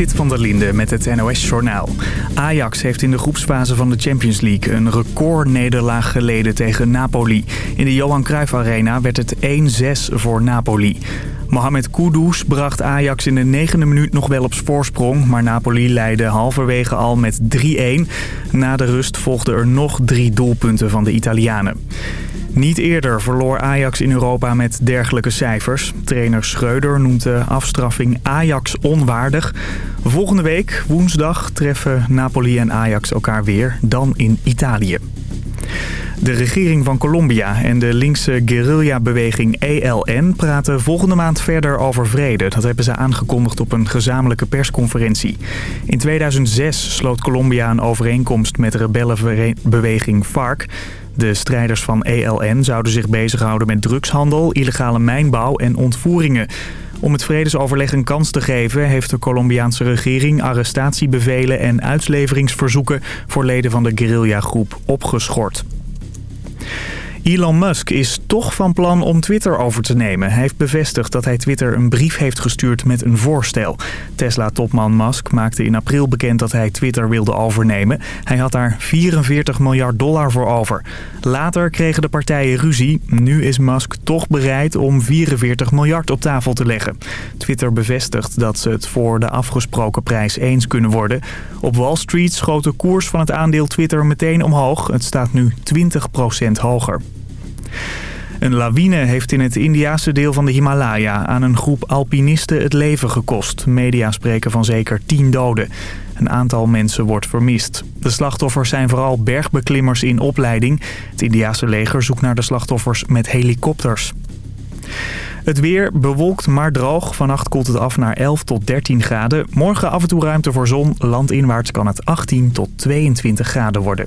Zit van der Linde met het NOS-journaal. Ajax heeft in de groepsfase van de Champions League een recordnederlaag geleden tegen Napoli. In de Johan Cruijff Arena werd het 1-6 voor Napoli. Mohamed Kudus bracht Ajax in de negende minuut nog wel op voorsprong... maar Napoli leidde halverwege al met 3-1. Na de rust volgden er nog drie doelpunten van de Italianen. Niet eerder verloor Ajax in Europa met dergelijke cijfers. Trainer Schreuder noemt de afstraffing Ajax onwaardig. Volgende week, woensdag, treffen Napoli en Ajax elkaar weer, dan in Italië. De regering van Colombia en de linkse guerrilla-beweging ELN praten volgende maand verder over vrede. Dat hebben ze aangekondigd op een gezamenlijke persconferentie. In 2006 sloot Colombia een overeenkomst met de rebellenbeweging FARC. De strijders van ELN zouden zich bezighouden met drugshandel, illegale mijnbouw en ontvoeringen. Om het vredesoverleg een kans te geven heeft de Colombiaanse regering arrestatiebevelen en uitleveringsverzoeken voor leden van de guerrillagroep opgeschort. Elon Musk is toch van plan om Twitter over te nemen. Hij heeft bevestigd dat hij Twitter een brief heeft gestuurd met een voorstel. Tesla-topman Musk maakte in april bekend dat hij Twitter wilde overnemen. Hij had daar 44 miljard dollar voor over. Later kregen de partijen ruzie. Nu is Musk toch bereid om 44 miljard op tafel te leggen. Twitter bevestigt dat ze het voor de afgesproken prijs eens kunnen worden. Op Wall Street schoot de koers van het aandeel Twitter meteen omhoog. Het staat nu 20% hoger. Een lawine heeft in het Indiase deel van de Himalaya aan een groep alpinisten het leven gekost. Media spreken van zeker tien doden. Een aantal mensen wordt vermist. De slachtoffers zijn vooral bergbeklimmers in opleiding. Het Indiase leger zoekt naar de slachtoffers met helikopters. Het weer bewolkt maar droog. Vannacht koelt het af naar 11 tot 13 graden. Morgen af en toe ruimte voor zon. Landinwaarts kan het 18 tot 22 graden worden.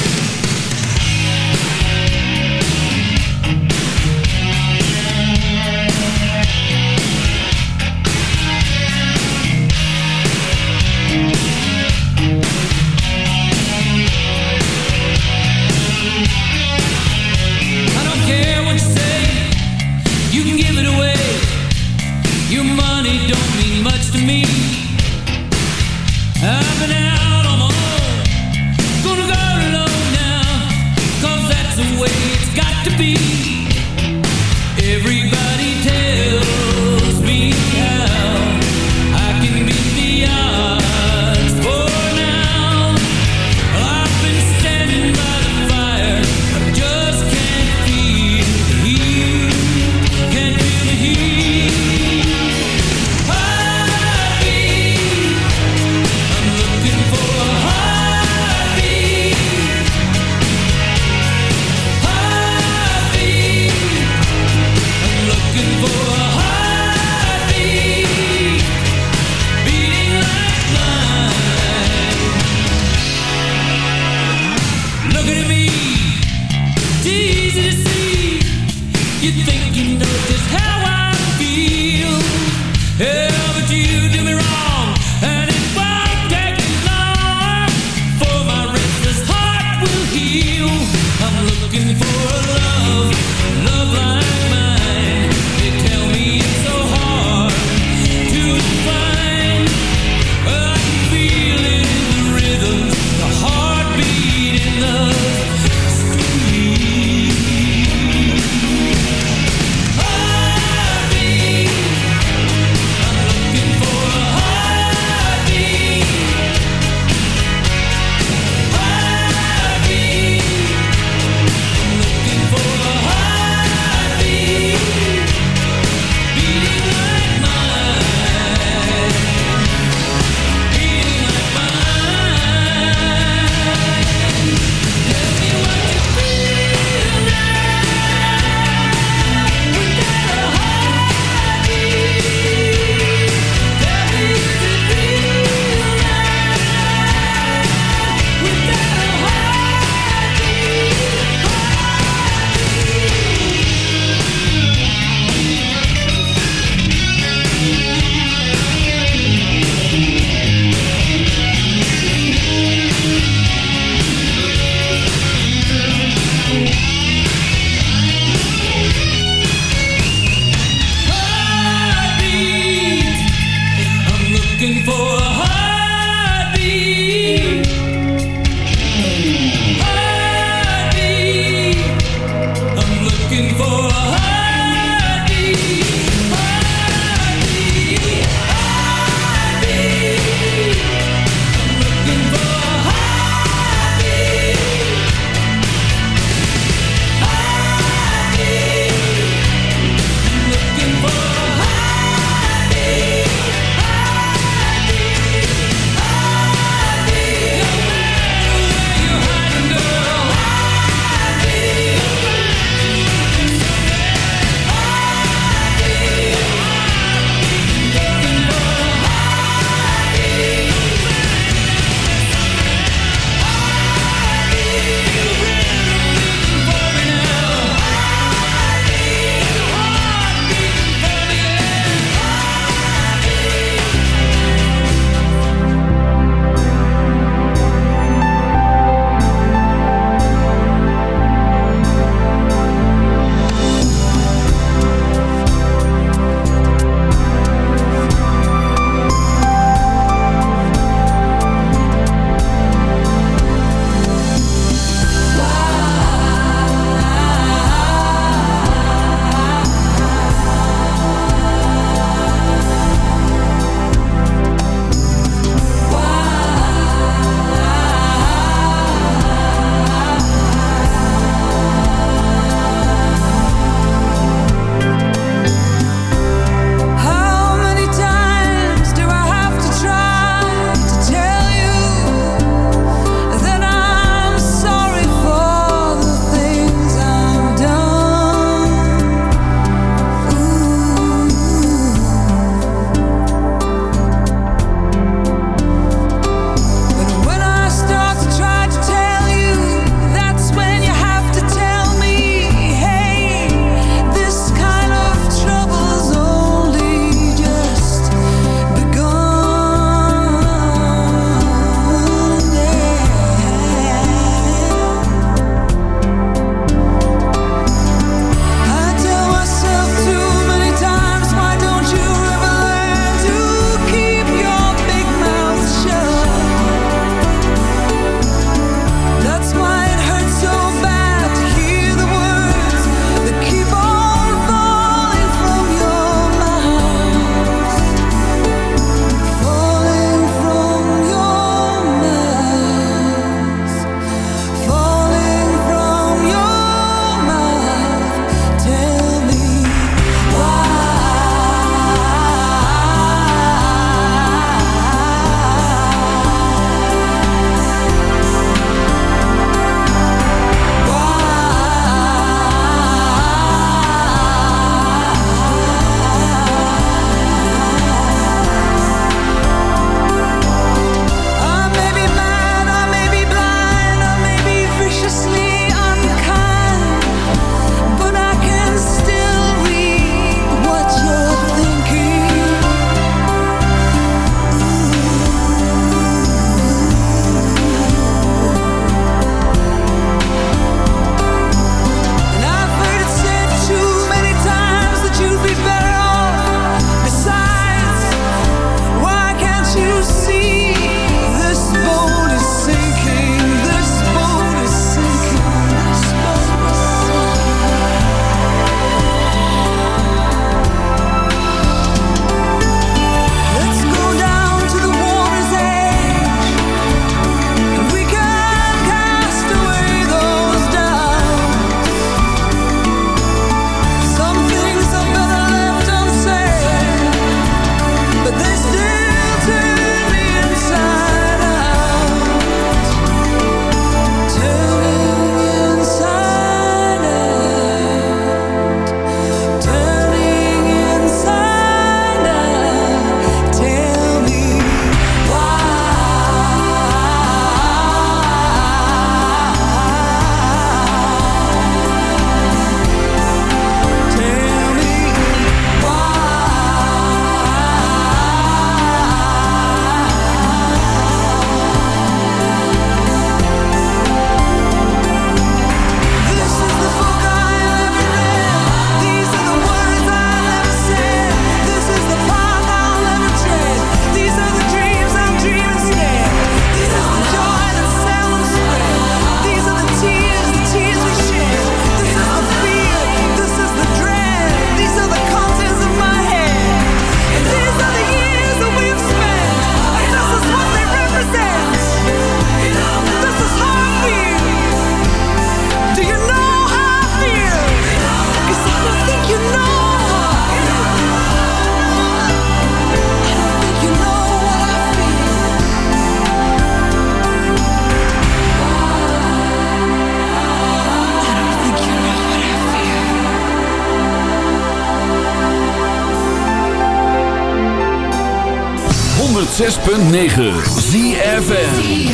ZFM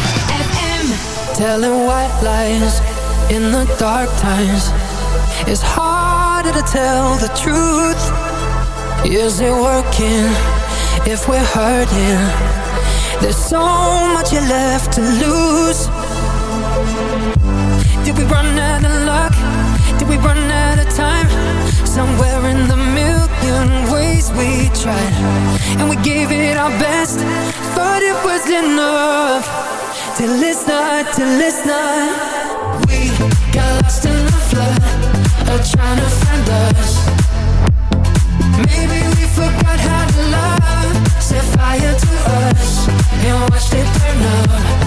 Telling white lies in the dark times. It's harder to tell the truth. Is it working if we're hurting? There's so much left to lose. Did we run out we tried. And we gave it our best. But it was enough. Till it's not, till it's not. We got lost in the flood Of trying to find us. Maybe we forgot how to love. Set fire to us And watched it burn up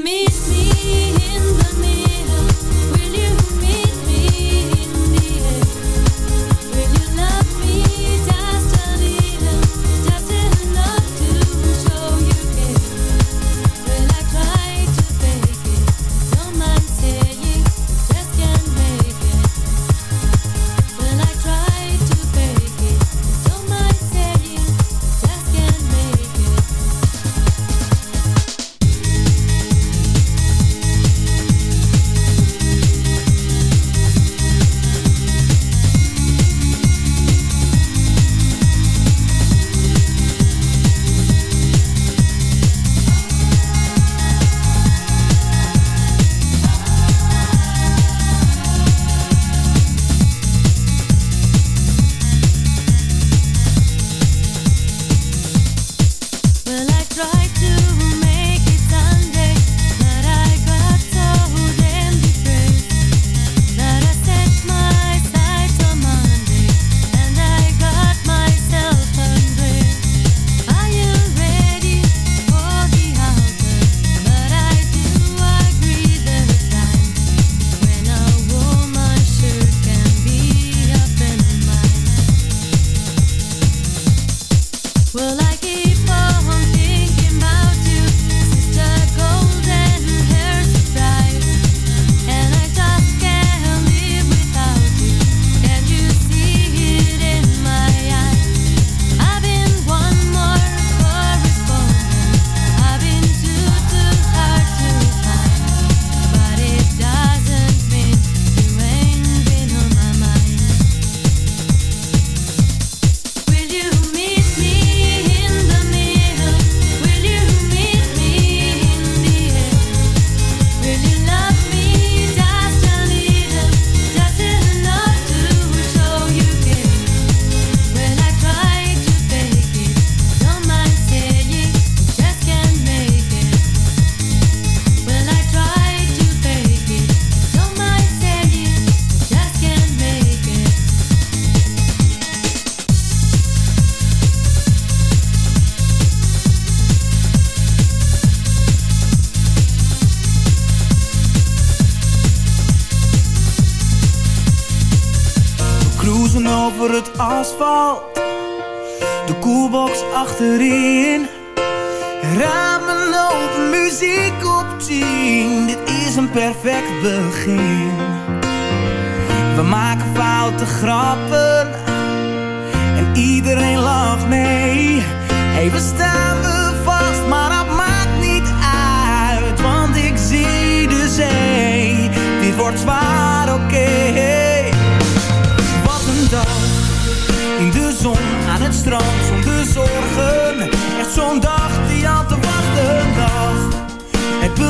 We maken foute grappen en iedereen lacht mee. Even staan we vast, maar dat maakt niet uit, want ik zie de zee. Dit wordt zwaar, oké. Okay. Wat een dag in de zon aan het strand zonder zorgen. Echt zo'n dag die al te wachten dag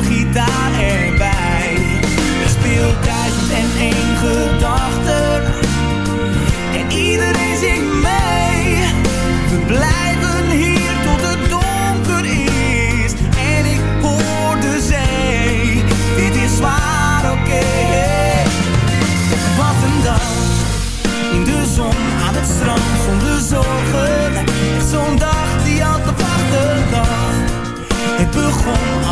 mijn gitaar erbij. Er speelt duizend en één gedachten. En iedereen zingt mee. We blijven hier tot het donker is. En ik hoor de zee. Dit is zwaar, oké. Wat een dag. In de zon, aan het strand, zonder zorgen. zonder.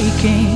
breaking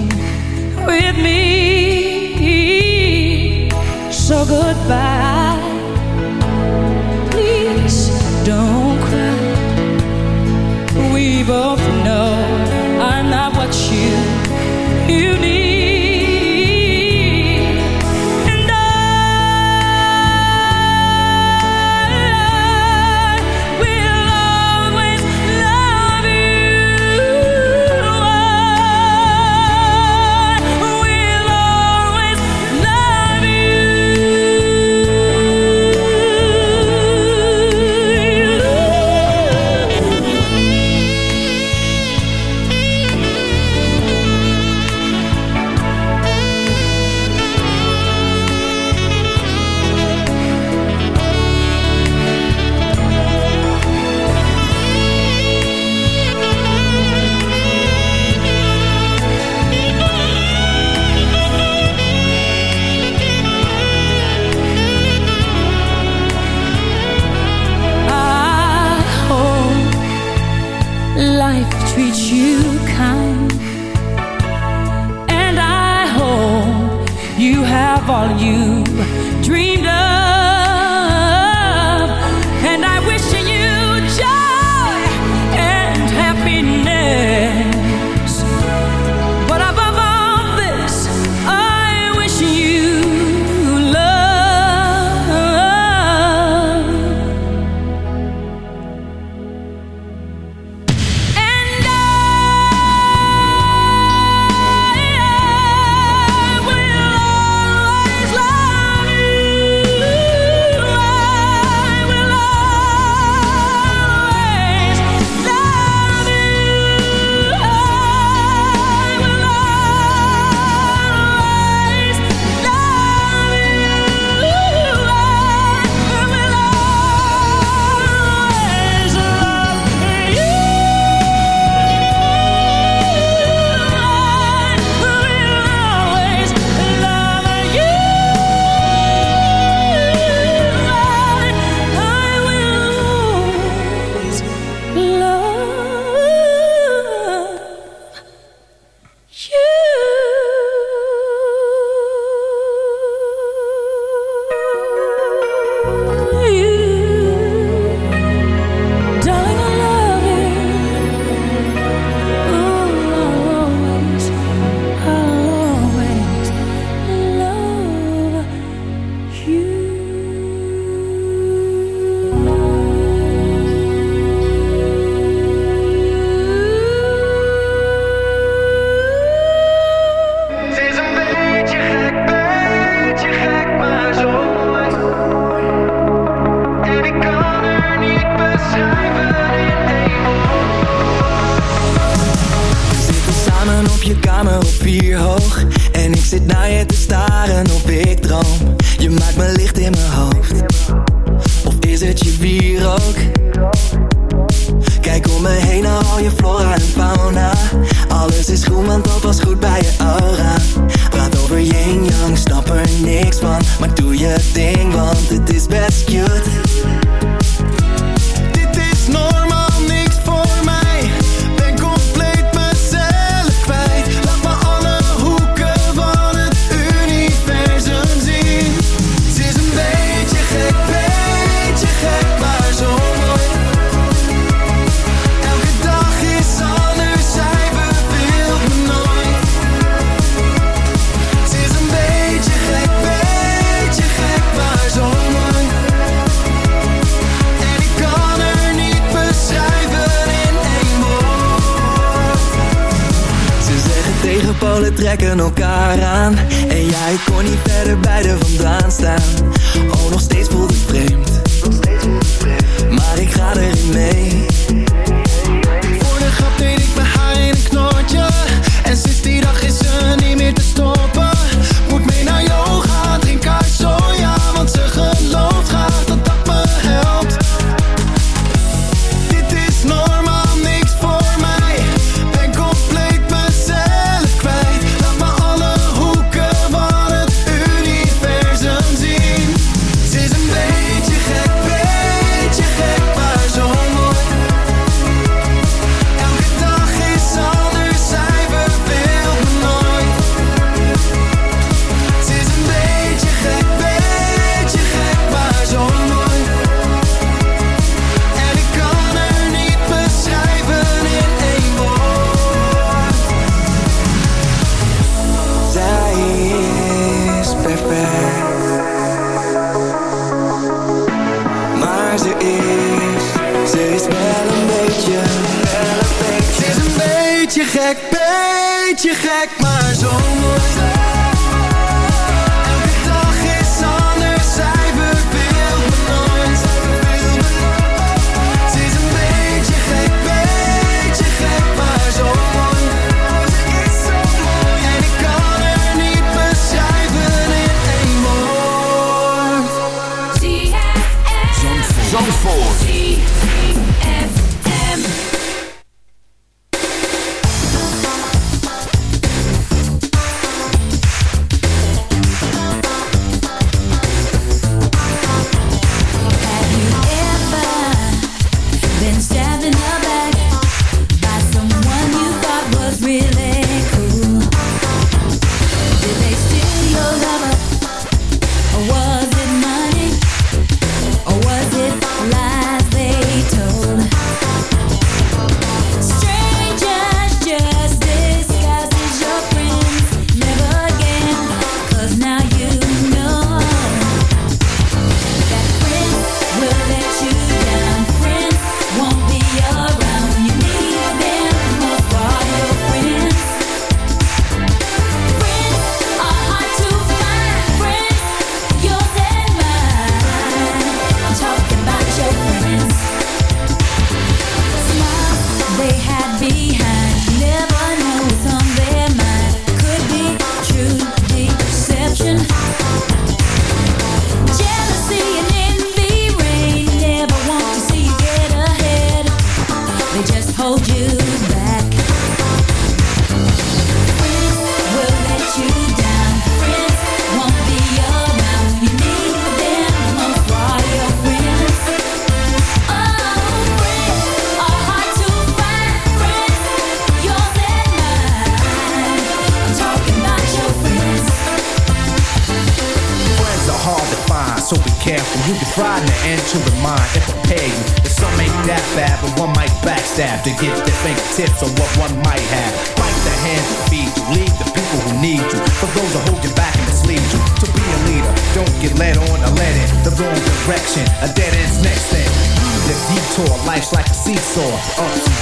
je gek, maar zo mooi.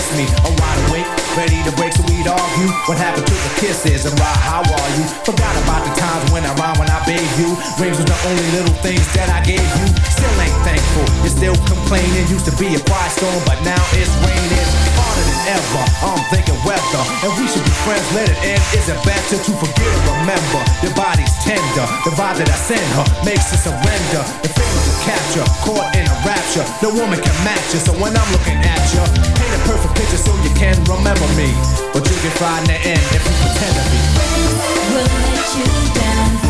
miss me. A wide awake, ready to break so we'd argue. What happened to the kisses and why, how are you? Forgot about the times when I rhymed when I bathed you. Rings was the only little things that I gave you. Still ain't thankful, you're still complaining. Used to be a quiet storm, but now it's raining. Ever, I'm thinking weather. And we should be friends, let it end. Is it better to forget remember? Your body's tender, the vibe that I send her makes her surrender. The feelings of capture, caught in a rapture. No woman can match you, so when I'm looking at you, paint a perfect picture so you can remember me. But you can find the end if you pretend to be. We'll let you down,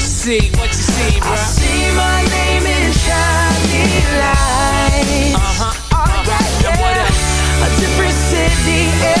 see? What you see, bro? I see my name in shiny lights. Uh-huh. Oh, yeah, Then what yeah. else? A different city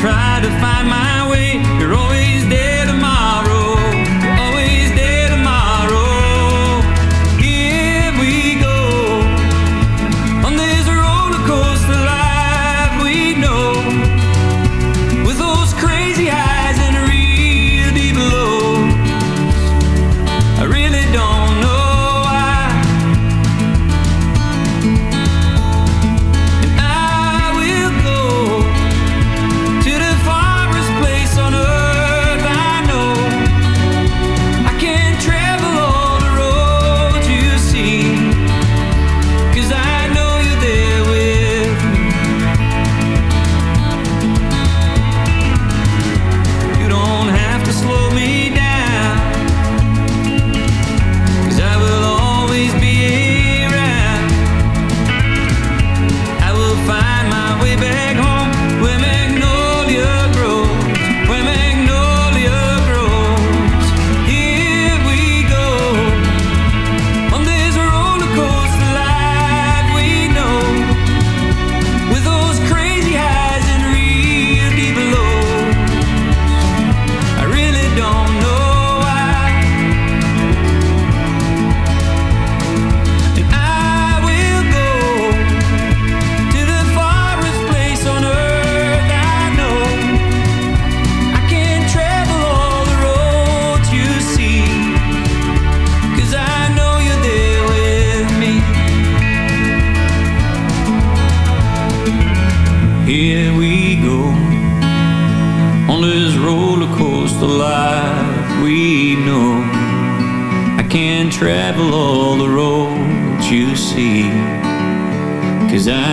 Try to find my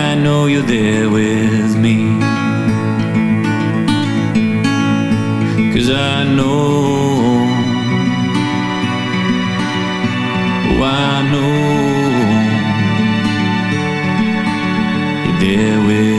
I know you're there with me. Cause I know. Oh, I know. You're there with me.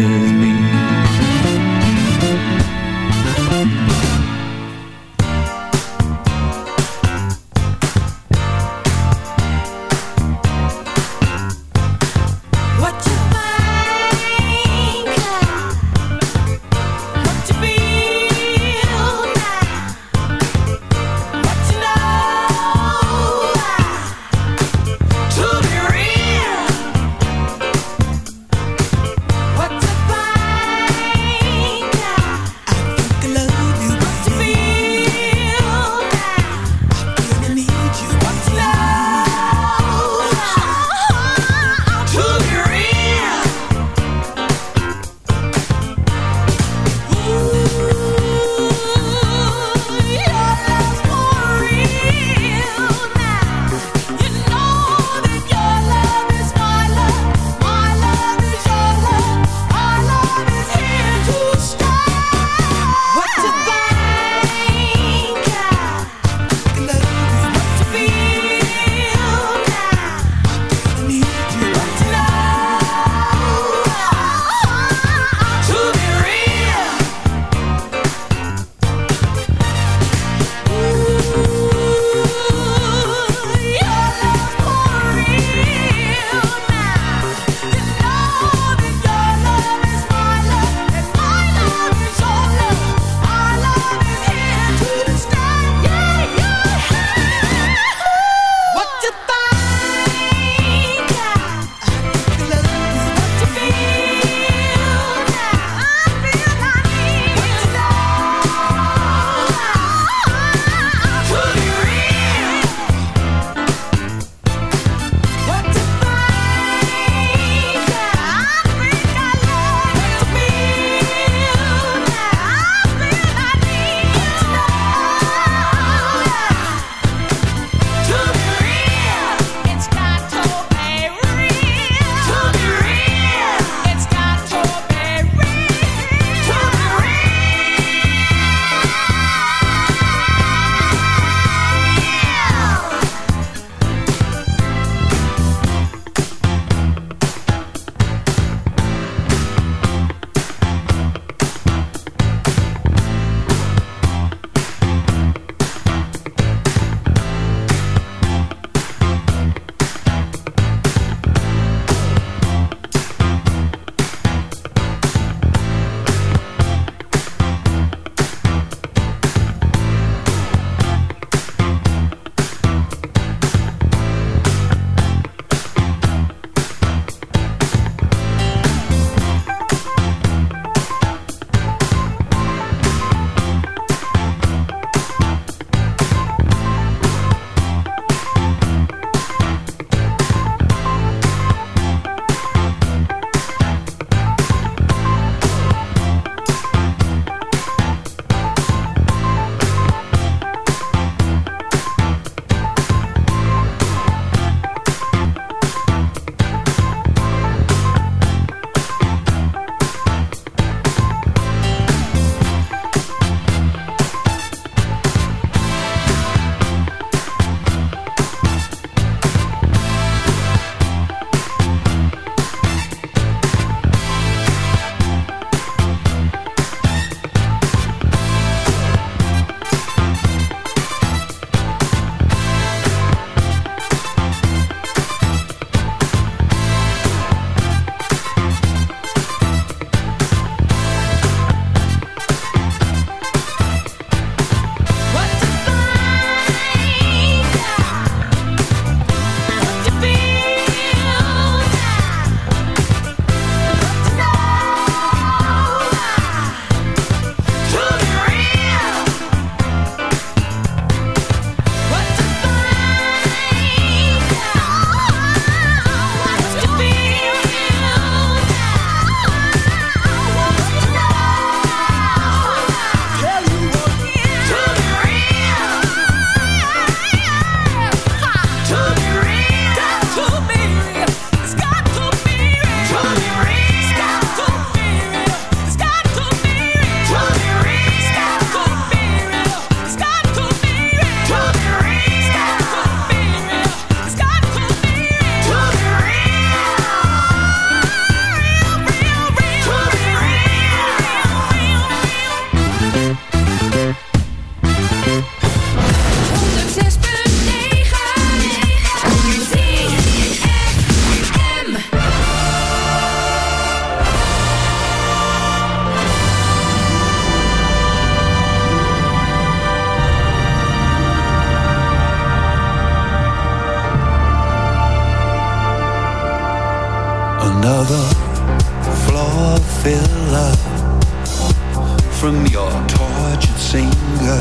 From your tortured singer.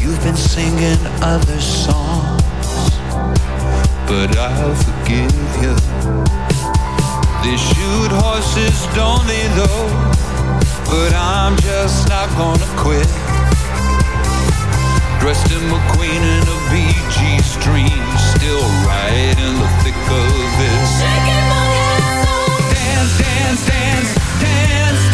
You've been singing other songs, but I'll forgive you. They shoot horses, don't they, though? But I'm just not gonna quit. Dressed in McQueen in a BG stream, still right in the thick of it. Shaking my ass off. Oh. Dance, dance, dance, dance, dance, dance,